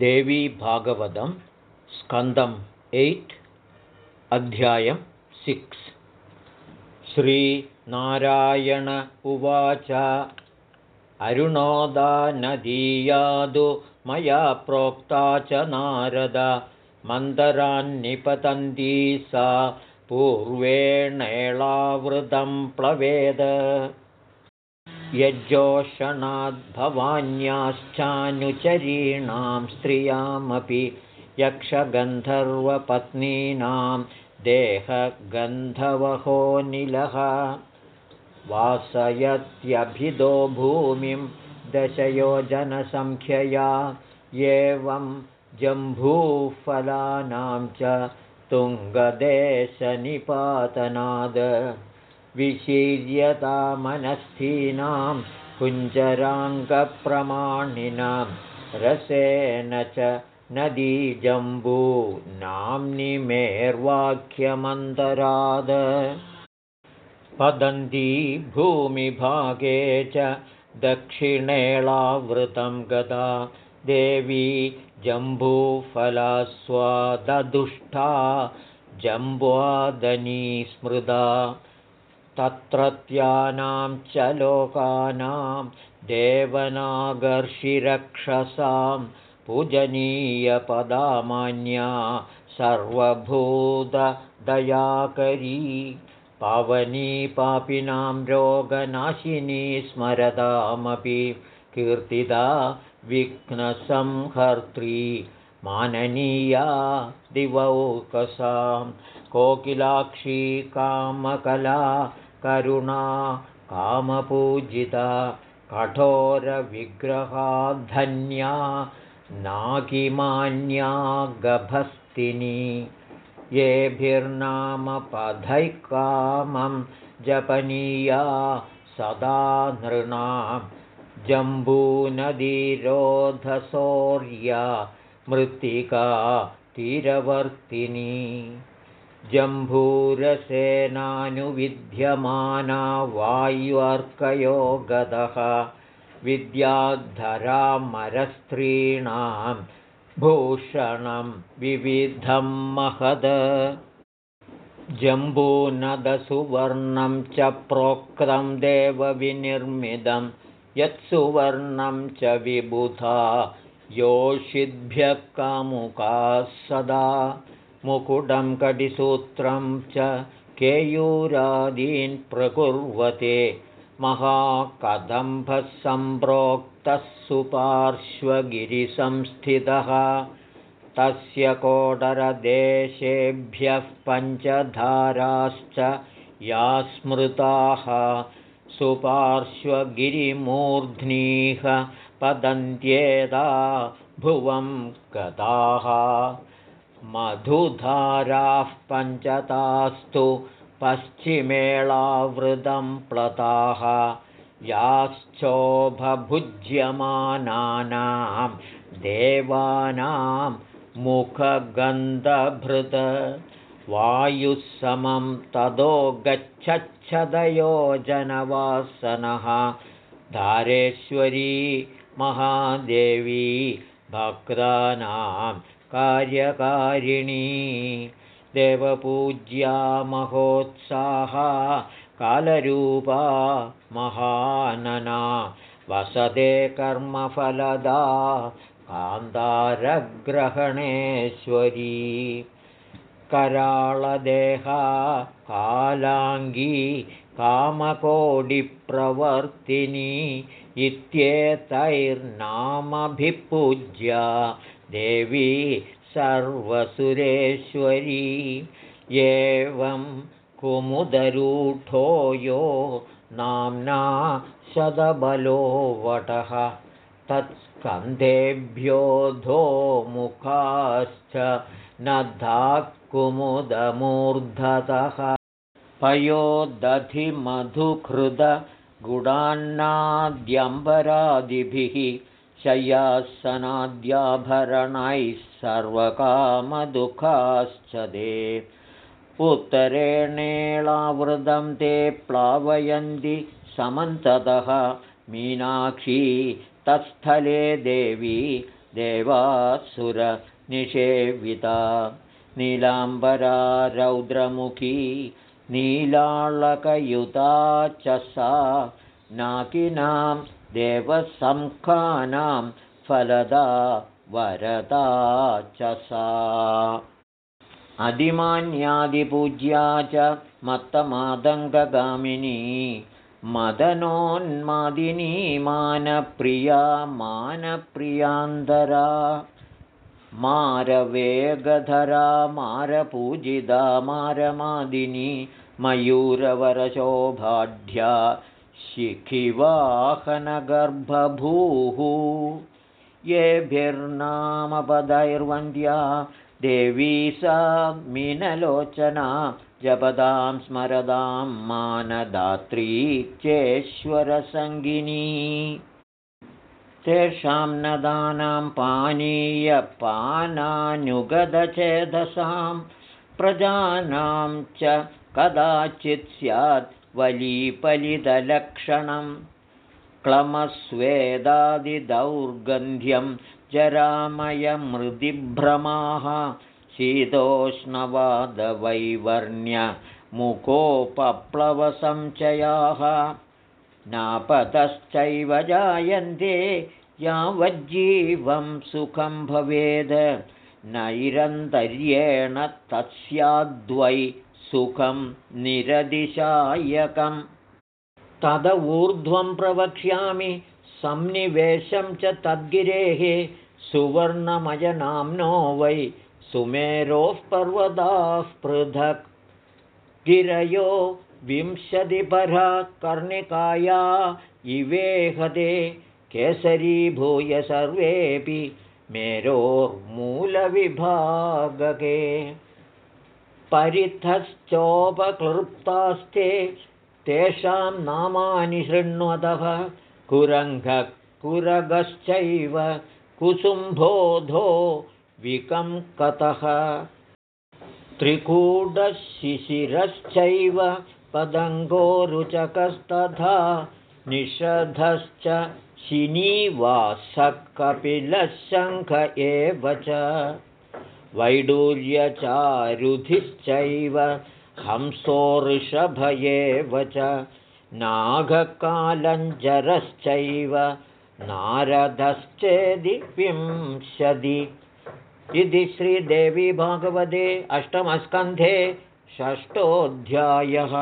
देवी भागवतं स्कन्दम् एय्ट् अध्यायं सिक्स्। श्रीनारायण उवाच अरुणोदानदीयादु मया प्रोक्ता च नारद मन्दरान्निपतन्ती सा पूर्वेणेलावृतं प्लवेद यज्जोषणाद्भवान्याश्चानुचरीणां स्त्रियामपि यक्षगन्धर्वपत्नीनां देहगन्धवहोनिलः वासयत्यभिदो भूमिं दशयोजनसङ्ख्यया एवं जम्बूफलानां च तुङ्गदेशनिपातनाद विशीर्यतामनस्थीनां कुञ्जराङ्गप्रमाणिनां रसेन च नदीजम्बू नाम्नि मेर्वाक्यमन्तराद। पदन्ती भूमिभागे च दक्षिणेलावृतं गदा देवी जम्बूफलास्वादुष्टा जम्ब्वादनी स्मृदा तत्रत्यानां च लोकानां देवनागर्षिरक्षसां पूजनीयपदामान्या सर्वभूतदयाकरी पावनी पापिनां रोगनाशिनी स्मरतामपि कीर्तिदा विघ्नसंहर्त्री माननीया दिवौकसां कोकिलाक्षी कामकला करुणा कामपूजिता कठोरविग्रहाधन्या नागिमान्या गभस्तिनी येभिर्नामपधैः कामं जपनीया सदा नृणां जम्बूनदीरोधसौर्या मृत्तिका तीरवर्तिनी। जम्बूरसेनानुविद्यमाना वायुर्कयो गतः विद्याधरामरस्त्रीणां भूषणं विविधं महद। जम्बूनदसुवर्णं च प्रोक्तं देवविनिर्मितं। यत्सुवर्णं च विबुधा योषिद्भ्यः कामुकाः सदा मुकुटं कटिसूत्रं च केयूरादीन् प्रकुर्वते महाकदम्भः सम्प्रोक्तः सुपार्श्वगिरिसंस्थितः। तस्य कोडरदेशेभ्यः पञ्चधाराश्च या स्मृताः सुपार्श्वगिरिमूर्ध्नीः पतन्त्येदा भुवं गताः मधुधाराः पञ्चतास्तु पश्चिमेलावृतं प्लताः। याश्चोभभुज्यमानानां देवानां मुखगन्धभृत। वायुः समं तदो गच्छच्छदयो जनवासनः धारेश्वरी महादेवी भक्तानां कार्यकारिणी देवपूज्या महोत्साहा कालरूपा महानना वसते कर्मफलदा कान्तारग्रहणेश्वरी कराळदेहा कालाङ्गी कामकोडिप्रवर्तिनी इत्येतैर्नामभिपूज्या देवी सर्वसुरेश्वरी। एवं कुमुदरूढो यो नाम्ना शतबलो वटः। तत्स्कन्धेभ्योऽधो मुखाश्च न कुमुदमूर्धतः पयोदधिमधुकृदगुडान्नाद्यम्बरादिभिः शय्यासनाद्याभरणैः सर्वकामदुःखाश्च दे उत्तरेणेलावृतं ते प्लावयन्ति समन्ततः। मीनाक्षी तत्स्थले देवी देवासुरनिषेविता नीलाम्बरा रौद्रमुखी नीलाळकयुता च सा नाकिनां देवसंखानां फलदा वरदा च सा अधिमान्यादिपूज्या च मत्तमादङ्गगामिनी मदनोन्मादिनी मानप्रिया मानप्रियान्दरा मारवेगधरा मारपूजिता मारमादिनी मयूरवरशोभाढ्या शिखिवाहनगर्भभूः। येभिर्नामपदैर्वन्द्या देवी सा मीनलोचना जपदां स्मरदां मानदात्री चेश्वरसङ्गिनी तेषां नदानां पानीयपानानुगदचेदसां प्रजानां च कदाचित् स्यात् वलीपलितलक्षणं। क्लमस्वेदादिदौर्गन्ध्यं जरामयमृदिभ्रमाः शीतोष्णवादवैवर्ण्यमुकोपप्लवसञ्चयाः नापतश्चैव जायन्ते यावज्जीवं सुखं भवेद्। नैरन्तर्येण तस्याद्वै सुखं निरदिशायकम् तद ऊर्ध्वं प्रवक्ष्यामि संनिवेशं च तद्गिरेः। सुवर्णमयनाम्नो वै सुमेरोः पर्वताः पृथक्। गिरयो विंशतिपरा कर्णिकाया इवेहते केसरीभूय सर्वेऽपि मेरोर्मूलविभागके परिथश्चोपक्लृप्तास्ते तेषां नामानि शृण्वतः कुरङ्गः कुरगश्चैव कुसुम्भोधो विकङ्कतः त्रिकूटशिशिरश्चैव पदङ्गोरुचकस्तथा निषधश्च शिनीवासकपिलशङ्ख एव च वैडूर्यचारुधिश्चैव हंसो एव च नागकालञ्जरश्चैव नारदश्चेदि विंशति इति श्रीदेवी भागवते अष्टमस्कन्धे षष्ठोऽध्यायः